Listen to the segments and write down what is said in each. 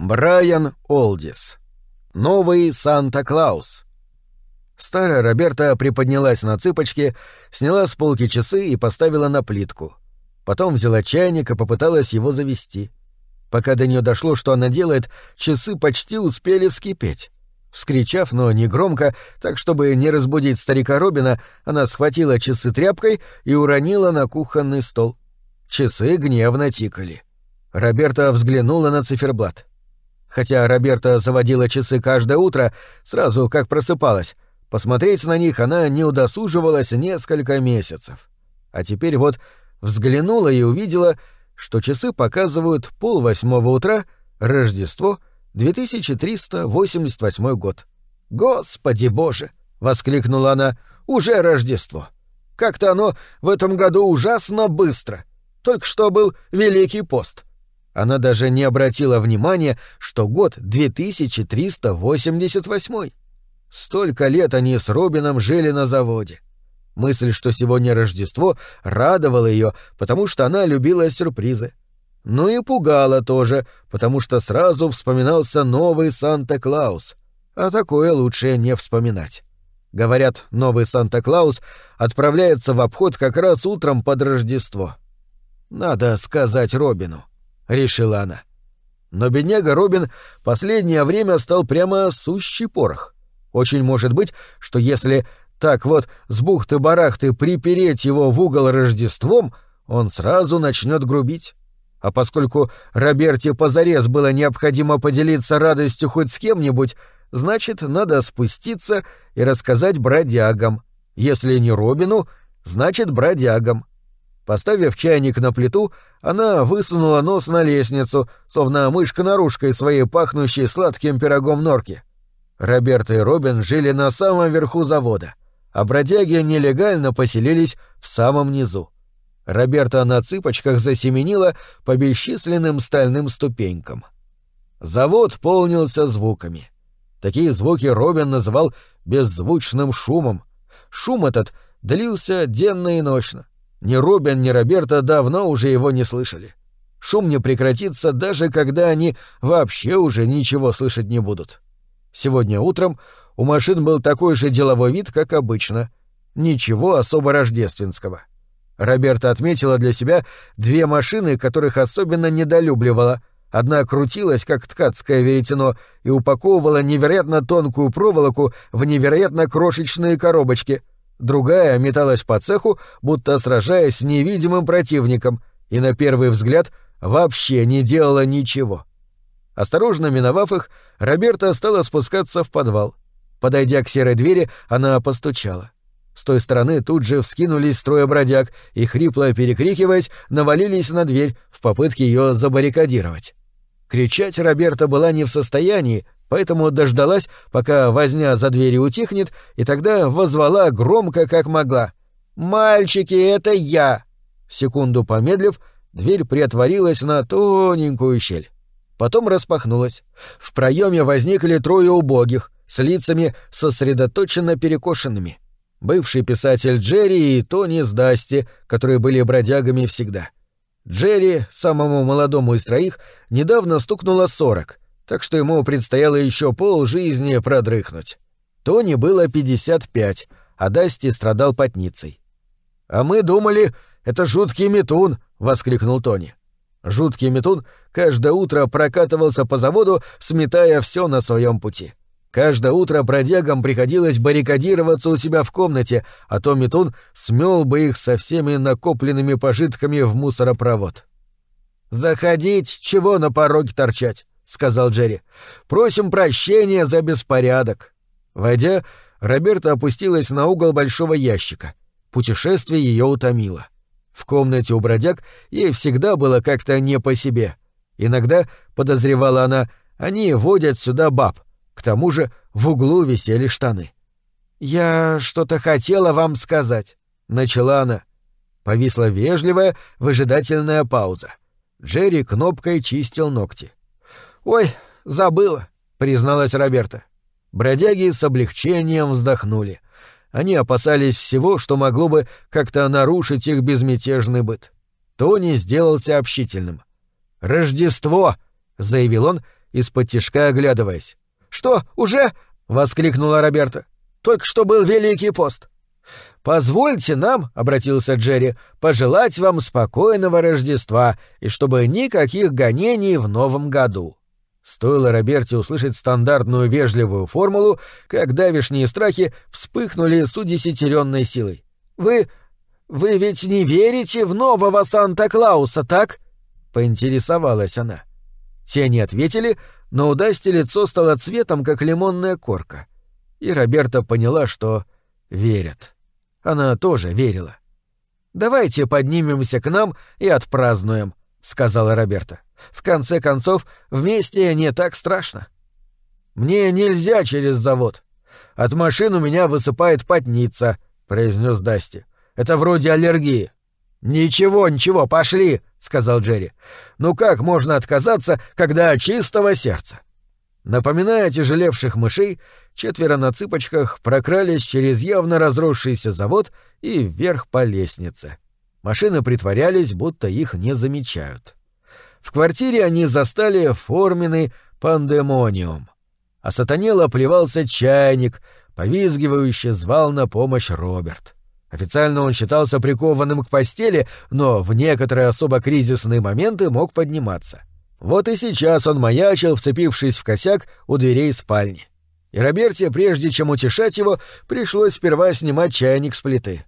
Брайан Олдис. Новый Санта-Клаус. Старая Роберта приподнялась на цыпочки, сняла с полки часы и поставила на плитку. Потом взяла чайник и попыталась его завести. Пока до нее дошло, что она делает, часы почти успели вскипеть. Вскричав, но не громко, так чтобы не разбудить старика Робина, она схватила часы тряпкой и уронила на кухонный стол. Часы гневно тикали. Роберта взглянула на циферблат. Хотя Роберта заводила часы каждое утро, сразу как просыпалась, посмотреть на них она не удосуживалась несколько месяцев. А теперь вот взглянула и увидела, что часы показывают полвосьмого утра, Рождество, 2388 год. «Господи боже!» — воскликнула она. «Уже Рождество! Как-то оно в этом году ужасно быстро! Только что был Великий пост!» Она даже не обратила внимания, что год 2388. Столько лет они с Робином жили на заводе. Мысль, что сегодня Рождество, радовала ее, потому что она любила сюрпризы. Но и пугала тоже, потому что сразу вспоминался новый Санта-Клаус. А такое лучше не вспоминать. Говорят, новый Санта-Клаус отправляется в обход как раз утром под Рождество. Надо сказать Робину решила она. Но бедняга Робин последнее время стал прямо сущий порох. Очень может быть, что если так вот с бухты-барахты припереть его в угол Рождеством, он сразу начнет грубить. А поскольку Роберте позарез было необходимо поделиться радостью хоть с кем-нибудь, значит, надо спуститься и рассказать бродягам. Если не Робину, значит, бродягам. Поставив чайник на плиту, она высунула нос на лестницу, словно мышка-нарушка из своей пахнущей сладким пирогом норки. Роберт и Робин жили на самом верху завода, а бродяги нелегально поселились в самом низу. Роберта на цыпочках засеменила по бесчисленным стальным ступенькам. Завод полнился звуками. Такие звуки Робин называл беззвучным шумом. Шум этот длился денно и ночно. Ни Робин, ни Роберта давно уже его не слышали. Шум не прекратится, даже когда они вообще уже ничего слышать не будут. Сегодня утром у машин был такой же деловой вид, как обычно. Ничего особо рождественского. Роберта отметила для себя две машины, которых особенно недолюбливала. Одна крутилась, как ткацкое веретено, и упаковывала невероятно тонкую проволоку в невероятно крошечные коробочки — другая металась по цеху, будто сражаясь с невидимым противником, и на первый взгляд вообще не делала ничего. Осторожно миновав их, Роберта стала спускаться в подвал. Подойдя к серой двери, она постучала. С той стороны тут же вскинулись строя бродяг и, хрипло перекрикиваясь, навалились на дверь в попытке ее забаррикадировать. Кричать Роберта была не в состоянии, поэтому дождалась, пока возня за дверью утихнет, и тогда возвала громко, как могла. «Мальчики, это я!» Секунду помедлив, дверь приотворилась на тоненькую щель. Потом распахнулась. В проеме возникли трое убогих, с лицами сосредоточенно перекошенными. Бывший писатель Джерри и Тони с Дасти, которые были бродягами всегда. Джерри, самому молодому из троих, недавно стукнуло сорок, так что ему предстояло еще пол жизни продрыхнуть. Тони было 55, а Дасти страдал потницей. «А мы думали, это жуткий метун!» — воскликнул Тони. Жуткий метун каждое утро прокатывался по заводу, сметая все на своем пути. Каждое утро бродягам приходилось баррикадироваться у себя в комнате, а то метун смел бы их со всеми накопленными пожитками в мусоропровод. «Заходить, чего на пороге торчать? Сказал Джерри. Просим прощения за беспорядок. Войдя, Роберта опустилась на угол большого ящика. Путешествие ее утомило. В комнате у бродяг ей всегда было как-то не по себе. Иногда, подозревала она, они водят сюда баб. К тому же в углу висели штаны. «Я что-то хотела вам сказать», — начала она. Повисла вежливая, выжидательная пауза. Джерри кнопкой чистил ногти. «Ой, забыла», — призналась Роберта. Бродяги с облегчением вздохнули. Они опасались всего, что могло бы как-то нарушить их безмятежный быт. Тони сделался общительным. «Рождество!» — заявил он из-под тишка оглядываясь. «Что, уже?» — воскликнула Роберта. «Только что был Великий пост». «Позвольте нам», — обратился Джерри, — «пожелать вам спокойного Рождества и чтобы никаких гонений в новом году». Стоило Роберте услышать стандартную вежливую формулу, как давишние страхи вспыхнули с удесятеренной силой. «Вы... вы ведь не верите в нового Санта-Клауса, так?» — поинтересовалась она. Те не ответили, но у Дасти лицо стало цветом, как лимонная корка. И Роберта поняла, что верят. Она тоже верила. «Давайте поднимемся к нам и отпразднуем», — сказала Роберта. «В конце концов, вместе не так страшно». «Мне нельзя через завод. От машин у меня высыпает потница», — произнес Дасти. «Это вроде аллергии». «Ничего, ничего, пошли», — сказал Джерри. «Ну как можно отказаться, когда чистого сердца?» Напоминая тяжелевших мышей, четверо на цыпочках прокрались через явно разросшийся завод и вверх по лестнице. Машины притворялись, будто их не замечают. В квартире они застали форменный пандемониум. А сатанело плевался чайник, повизгивающе звал на помощь Роберт. Официально он считался прикованным к постели, но в некоторые особо кризисные моменты мог подниматься. Вот и сейчас он маячил, вцепившись в косяк у дверей спальни. И Роберте, прежде чем утешать его, пришлось сперва снимать чайник с плиты.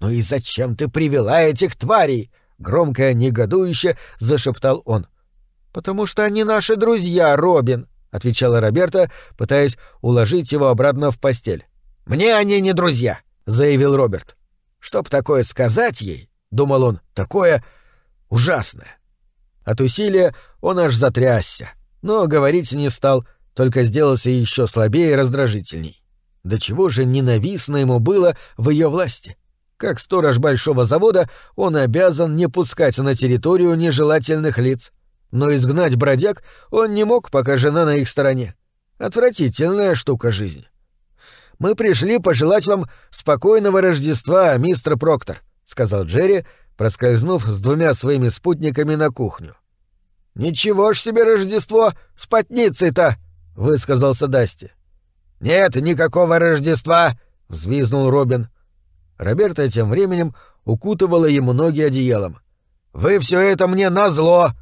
«Ну и зачем ты привела этих тварей?» — громко, негодующе зашептал он. «Потому что они наши друзья, Робин», — отвечала Роберта, пытаясь уложить его обратно в постель. «Мне они не друзья заявил Роберт. Чтоб такое сказать ей, думал он, такое ужасное. От усилия он аж затрясся, но говорить не стал, только сделался еще слабее и раздражительней. До чего же ненавистно ему было в ее власти. Как сторож большого завода, он обязан не пускать на территорию нежелательных лиц. Но изгнать бродяг он не мог, пока жена на их стороне. Отвратительная штука жизнь мы пришли пожелать вам спокойного Рождества, мистер Проктор», — сказал Джерри, проскользнув с двумя своими спутниками на кухню. «Ничего ж себе Рождество с потницей-то!» — высказался Дасти. «Нет никакого Рождества!» — взвизнул Робин. Роберта тем временем укутывала ему ноги одеялом. «Вы все это мне назло!»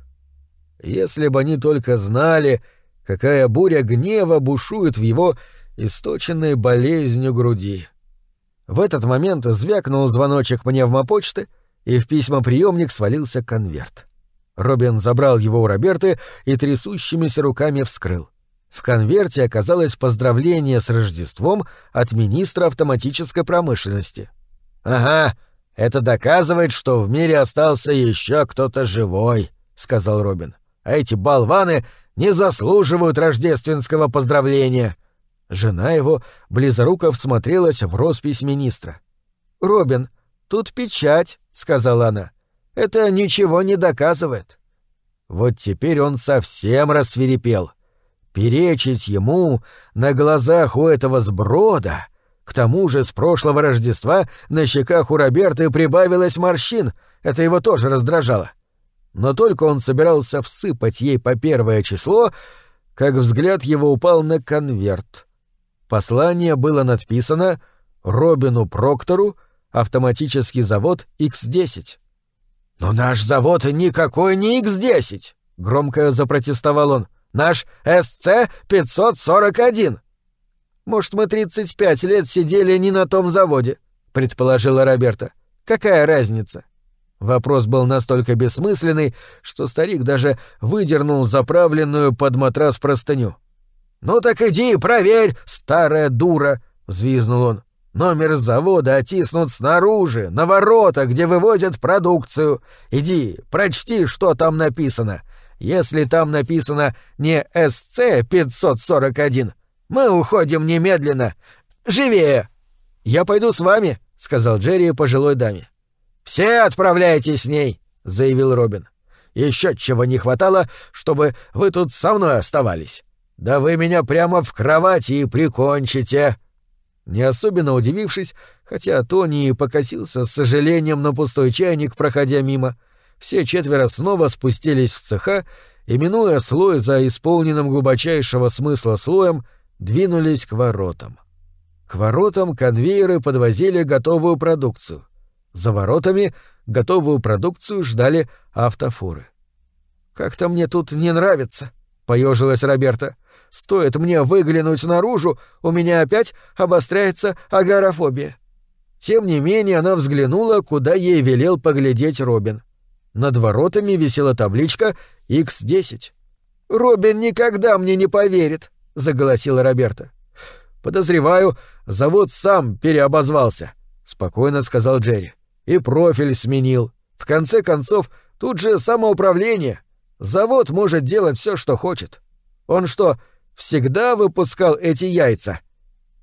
Если бы они только знали, какая буря гнева бушует в его источенной болезнью груди. В этот момент звякнул звоночек пневмопочты, и в письмоприемник свалился конверт. Робин забрал его у Роберты и трясущимися руками вскрыл. В конверте оказалось поздравление с Рождеством от министра автоматической промышленности. «Ага, это доказывает, что в мире остался еще кто-то живой», — сказал Робин. «А эти болваны не заслуживают рождественского поздравления. Жена его близоруко всмотрелась в роспись министра. «Робин, тут печать», — сказала она. «Это ничего не доказывает». Вот теперь он совсем рассверепел. Перечить ему на глазах у этого сброда... К тому же с прошлого Рождества на щеках у Роберты прибавилось морщин, это его тоже раздражало. Но только он собирался всыпать ей по первое число, как взгляд его упал на конверт. Послание было надписано Робину Проктору, автоматический завод X10. «Но наш завод никакой не X10!» — громко запротестовал он. «Наш СЦ-541!» «Может, мы 35 лет сидели не на том заводе», — предположила Роберта. «Какая разница?» Вопрос был настолько бессмысленный, что старик даже выдернул заправленную под матрас простыню. «Ну так иди, проверь, старая дура!» — взвизнул он. «Номер завода оттиснут снаружи, на воротах, где вывозят продукцию. Иди, прочти, что там написано. Если там написано не СЦ-541, мы уходим немедленно. Живее!» «Я пойду с вами», — сказал Джерри пожилой даме. «Все отправляйтесь с ней», — заявил Робин. «Еще чего не хватало, чтобы вы тут со мной оставались. Да вы меня прямо в кровати и прикончите!» Не особенно удивившись, хотя Тони и покосился с сожалением на пустой чайник, проходя мимо, все четверо снова спустились в цеха и, минуя слой за исполненным глубочайшего смысла слоем, двинулись к воротам. К воротам конвейеры подвозили готовую продукцию. За воротами готовую продукцию ждали автофуры. «Как-то мне тут не нравится», — поежилась Роберта. «Стоит мне выглянуть наружу, у меня опять обостряется агорафобия». Тем не менее она взглянула, куда ей велел поглядеть Робин. Над воротами висела табличка X10. «Робин никогда мне не поверит», — заголосила Роберта. «Подозреваю, завод сам переобозвался», — спокойно сказал Джерри. «И профиль сменил. В конце концов, тут же самоуправление. Завод может делать все, что хочет. Он что, всегда выпускал эти яйца?»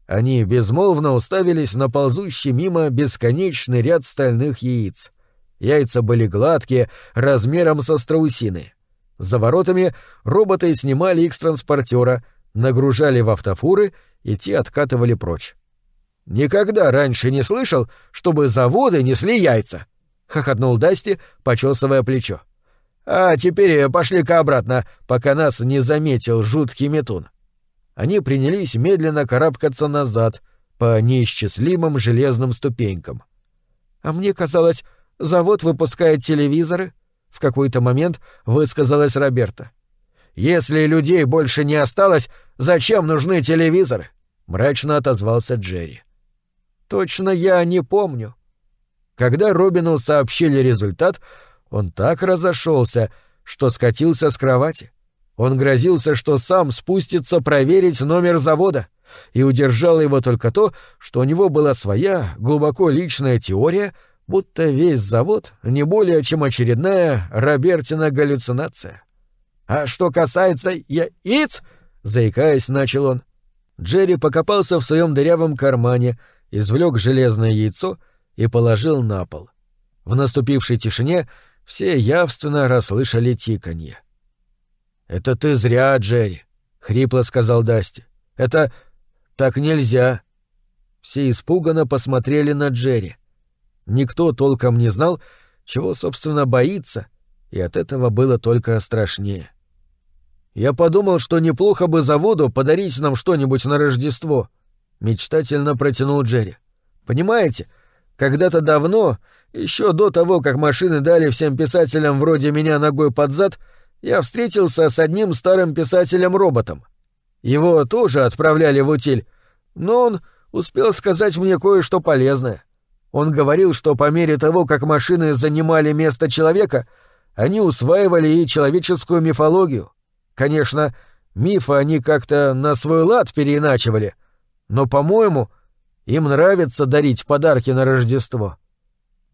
Они безмолвно уставились на ползущий мимо бесконечный ряд стальных яиц. Яйца были гладкие, размером со страусины. За воротами роботы снимали их с транспортера, нагружали в автофуры, и те откатывали прочь. «Никогда раньше не слышал, чтобы заводы несли яйца!» — хохотнул Дасти, почесывая плечо. «А теперь пошли-ка обратно, пока нас не заметил жуткий метун». Они принялись медленно карабкаться назад по неисчислимым железным ступенькам. «А мне казалось, завод выпускает телевизоры», — в какой-то момент высказалась Роберта. «Если людей больше не осталось, зачем нужны телевизоры?» — мрачно отозвался Джерри. «Точно я не помню». Когда Робину сообщили результат, он так разошелся, что скатился с кровати. Он грозился, что сам спустится проверить номер завода, и удержало его только то, что у него была своя, глубоко личная теория, будто весь завод не более чем очередная Робертина галлюцинация. «А что касается яиц...» — заикаясь, начал он. Джерри покопался в своем дырявом кармане, извлек железное яйцо и положил на пол. В наступившей тишине все явственно расслышали тиканье. «Это ты зря, Джерри», — хрипло сказал Дасти. «Это... так нельзя». Все испуганно посмотрели на Джерри. Никто толком не знал, чего, собственно, боится, и от этого было только страшнее. «Я подумал, что неплохо бы заводу подарить нам что-нибудь на Рождество», — мечтательно протянул Джерри. «Понимаете, когда-то давно, еще до того, как машины дали всем писателям вроде меня ногой под зад, я встретился с одним старым писателем-роботом. Его тоже отправляли в утиль, но он успел сказать мне кое-что полезное. Он говорил, что по мере того, как машины занимали место человека, они усваивали и человеческую мифологию. Конечно, мифы они как-то на свой лад переиначивали, но, по-моему, им нравится дарить подарки на Рождество.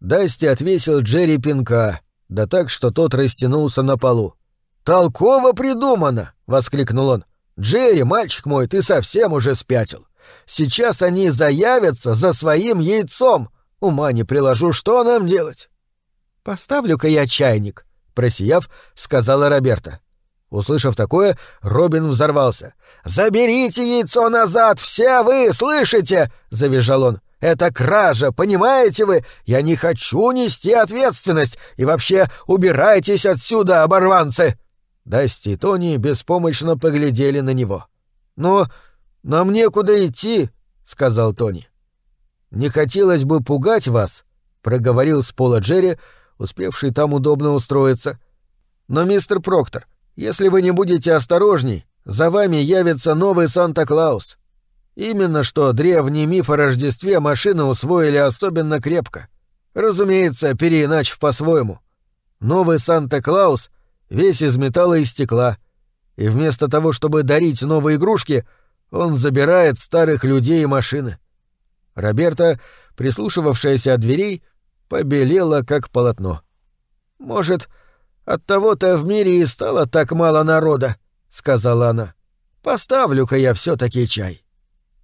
Дасти отвесил Джерри пинка, да так, что тот растянулся на полу. «Толково придумано!» — воскликнул он. «Джерри, мальчик мой, ты совсем уже спятил. Сейчас они заявятся за своим яйцом. Ума не приложу, что нам делать? Поставлю-ка я чайник, просияв, сказала Роберта. Услышав такое, Робин взорвался. «Заберите яйцо назад, все вы, слышите?» — завизжал он. «Это кража, понимаете вы? Я не хочу нести ответственность, и вообще убирайтесь отсюда, оборванцы!» Дасти и Тони беспомощно поглядели на него. «Но нам некуда идти», — сказал Тони. «Не хотелось бы пугать вас», — проговорил с пола Джерри, успевший там удобно устроиться. «Но, мистер Проктор, если вы не будете осторожней, за вами явится новый Санта-Клаус. Именно что древний миф о Рождестве машины усвоили особенно крепко. Разумеется, переиначив по-своему. Новый Санта-Клаус весь из металла и стекла, и вместо того, чтобы дарить новые игрушки, он забирает старых людей и машины. Роберта, прислушивавшаяся от дверей, побелела, как полотно. «Может, от того-то в мире и стало так мало народа», — сказала она. «Поставлю-ка я все таки чай».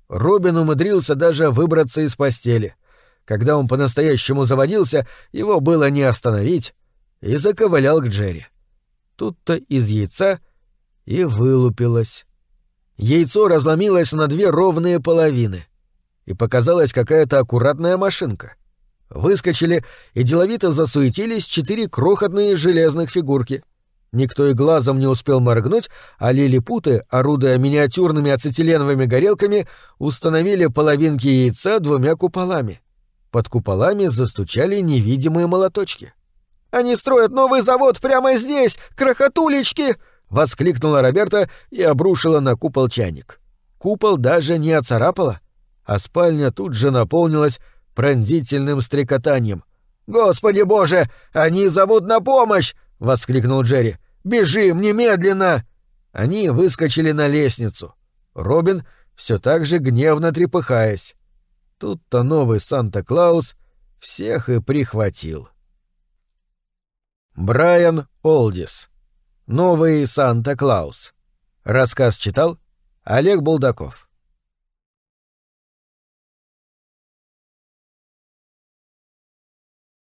Робин умудрился даже выбраться из постели. Когда он по-настоящему заводился, его было не остановить, и заковылял к Джерри. Тут-то из яйца и вылупилось. Яйцо разломилось на две ровные половины — и показалась какая-то аккуратная машинка. Выскочили и деловито засуетились четыре крохотные железных фигурки. Никто и глазом не успел моргнуть, а лилипуты, орудуя миниатюрными ацетиленовыми горелками, установили половинки яйца двумя куполами. Под куполами застучали невидимые молоточки. «Они строят новый завод прямо здесь! Крохотулечки!» — воскликнула Роберта и обрушила на купол чайник. Купол даже не оцарапала, а спальня тут же наполнилась пронзительным стрекотанием. «Господи боже! Они зовут на помощь!» — воскликнул Джерри. «Бежим немедленно!» Они выскочили на лестницу. Робин все так же гневно трепыхаясь. Тут-то новый Санта-Клаус всех и прихватил. Брайан Олдис. Новый Санта-Клаус. Рассказ читал Олег Булдаков.